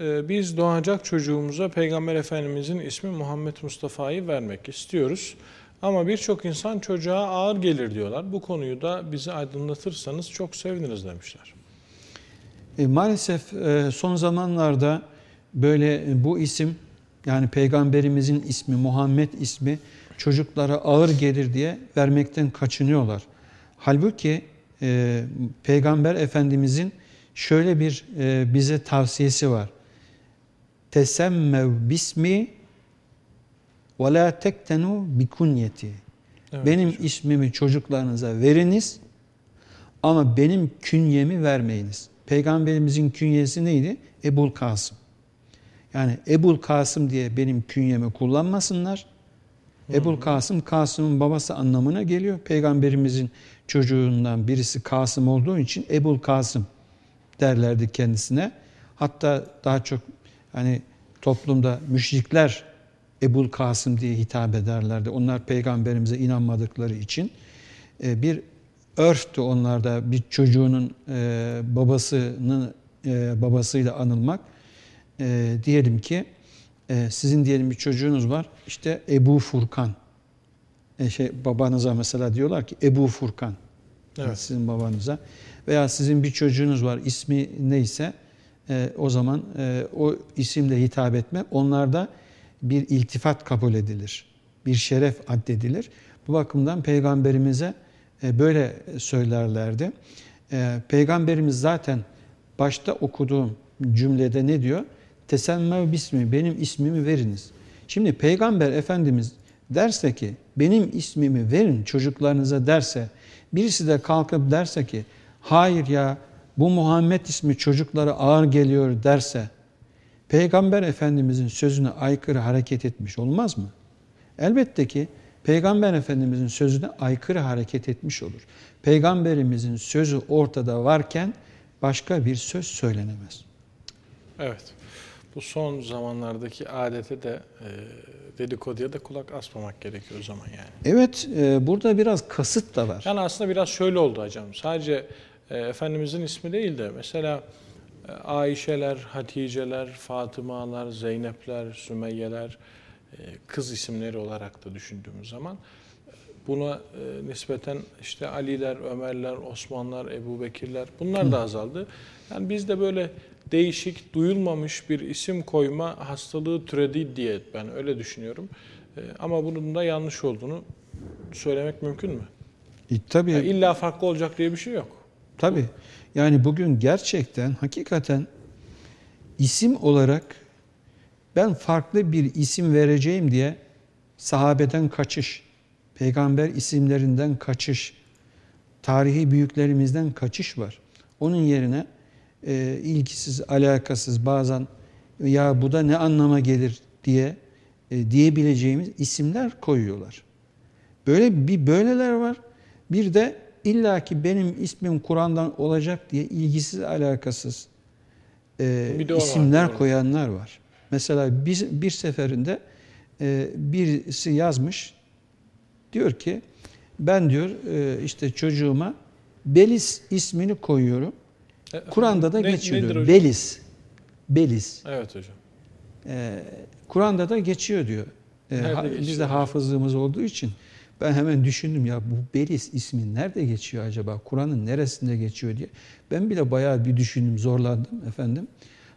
Ee, Biz doğacak çocuğumuza Peygamber Efendimizin ismi Muhammed Mustafa'yı vermek istiyoruz. Ama birçok insan çocuğa ağır gelir diyorlar. Bu konuyu da bizi aydınlatırsanız çok seviniriz demişler. E, maalesef e, son zamanlarda böyle bu isim yani peygamberimizin ismi Muhammed ismi çocuklara ağır gelir diye vermekten kaçınıyorlar. Halbuki e, peygamber efendimizin şöyle bir e, bize tavsiyesi var. Tesemmev bismi ve la tektenu bi kunyeti. Evet Benim hocam. ismimi çocuklarınıza veriniz ama benim künyemi vermeyiniz. Peygamberimizin künyesi neydi? Ebul Kasım. Yani Ebul Kasım diye benim künyemi kullanmasınlar. Ebul Kasım, Kasım'ın babası anlamına geliyor. Peygamberimizin çocuğundan birisi Kasım olduğu için Ebul Kasım derlerdi kendisine. Hatta daha çok hani toplumda müşrikler Ebul Kasım diye hitap ederlerdi. Onlar peygamberimize inanmadıkları için e, bir örftü onlarda bir çocuğunun e, babasının e, babasıyla anılmak. Diyelim ki sizin diyelim bir çocuğunuz var. İşte Ebu Furkan. Şey babanıza mesela diyorlar ki Ebu Furkan. Evet. Sizin babanıza veya sizin bir çocuğunuz var ismi neyse e, o zaman e, o isimle hitap etme onlarda bir iltifat kabul edilir. Bir şeref addedilir. Bu bakımdan peygamberimize e, böyle söylerlerdi. E, peygamberimiz zaten başta okuduğum cümlede ne diyor? Tesemmev bismi, benim ismimi veriniz. Şimdi peygamber efendimiz derse ki benim ismimi verin çocuklarınıza derse birisi de kalkıp derse ki hayır ya bu Muhammed ismi çocuklara ağır geliyor derse Peygamber Efendimizin sözüne aykırı hareket etmiş olmaz mı? Elbette ki Peygamber Efendimizin sözüne aykırı hareket etmiş olur. Peygamberimizin sözü ortada varken başka bir söz söylenemez. Evet. Bu son zamanlardaki adete de e, dedikoduya da kulak asmamak gerekiyor o zaman yani. Evet, e, burada biraz kasıt da var. Yani aslında biraz şöyle oldu hocam. Sadece e, Efendimizin ismi değil de mesela e, Ayşeler, Haticeler, Fatımalar, Zeynepler, Sümeyyeler e, kız isimleri olarak da düşündüğümüz zaman e, buna e, nispeten işte Aliler, Ömerler, Osmanlar, Ebu Bekirler bunlar da azaldı. Yani biz de böyle değişik, duyulmamış bir isim koyma hastalığı türedi diye ben öyle düşünüyorum. E, Ama bunun da yanlış olduğunu söylemek mümkün mü? E, tabii, Ya illa farklı olacak diye bir şey yok. Tabii. Yani bugün gerçekten, hakikaten isim olarak ben farklı bir isim vereceğim diye sahabeden kaçış, peygamber isimlerinden kaçış, tarihi büyüklerimizden kaçış var. Onun yerine e, ilgisiz, alakasız bazen ya bu da ne anlama gelir diye e, diyebileceğimiz isimler koyuyorlar. Böyle bir böyleler var. Bir de illaki benim ismim Kur'an'dan olacak diye ilgisiz, alakasız e, var, isimler doğru. koyanlar var. Mesela bir, bir seferinde e, birisi yazmış. Diyor ki ben diyor e, işte çocuğuma Belis ismini koyuyorum. E, Kur'an'da da ne- geçiyor diyor. hocam? Belis. Belis. Evet hocam. Ee, Kur'an'da da geçiyor diyor. Nerede ha- Bizde hafızlığımız olduğu için ben hemen düşündüm ya bu Belis ismi nerede geçiyor acaba? Kur'an'ın neresinde geçiyor diye. Ben bile bayağı bir düşündüm, zorlandım efendim.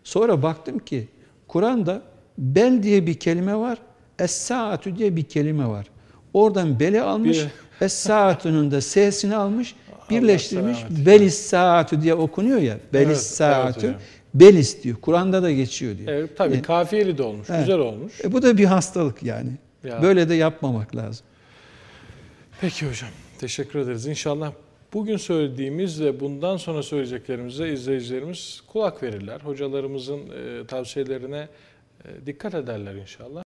Sonra baktım ki Kur'an'da bel diye bir kelime var, es-saatü diye bir kelime var. Oradan beli almış, Bir- es-saatünün de s'sini almış, birleştirmiş. Belis saatü diye okunuyor ya. Belis Evet, evet saatü. hocam. Belis diyor. Kur'an'da da geçiyor diyor. Evet, tabii E, kafiyeli de olmuş, Evet. güzel olmuş. e bu da bir hastalık yani. Ya. Böyle de yapmamak lazım. Peki hocam, teşekkür ederiz. İnşallah bugün söylediğimiz ve bundan sonra söyleyeceklerimize izleyicilerimiz kulak verirler. Hocalarımızın e, tavsiyelerine e, dikkat ederler inşallah.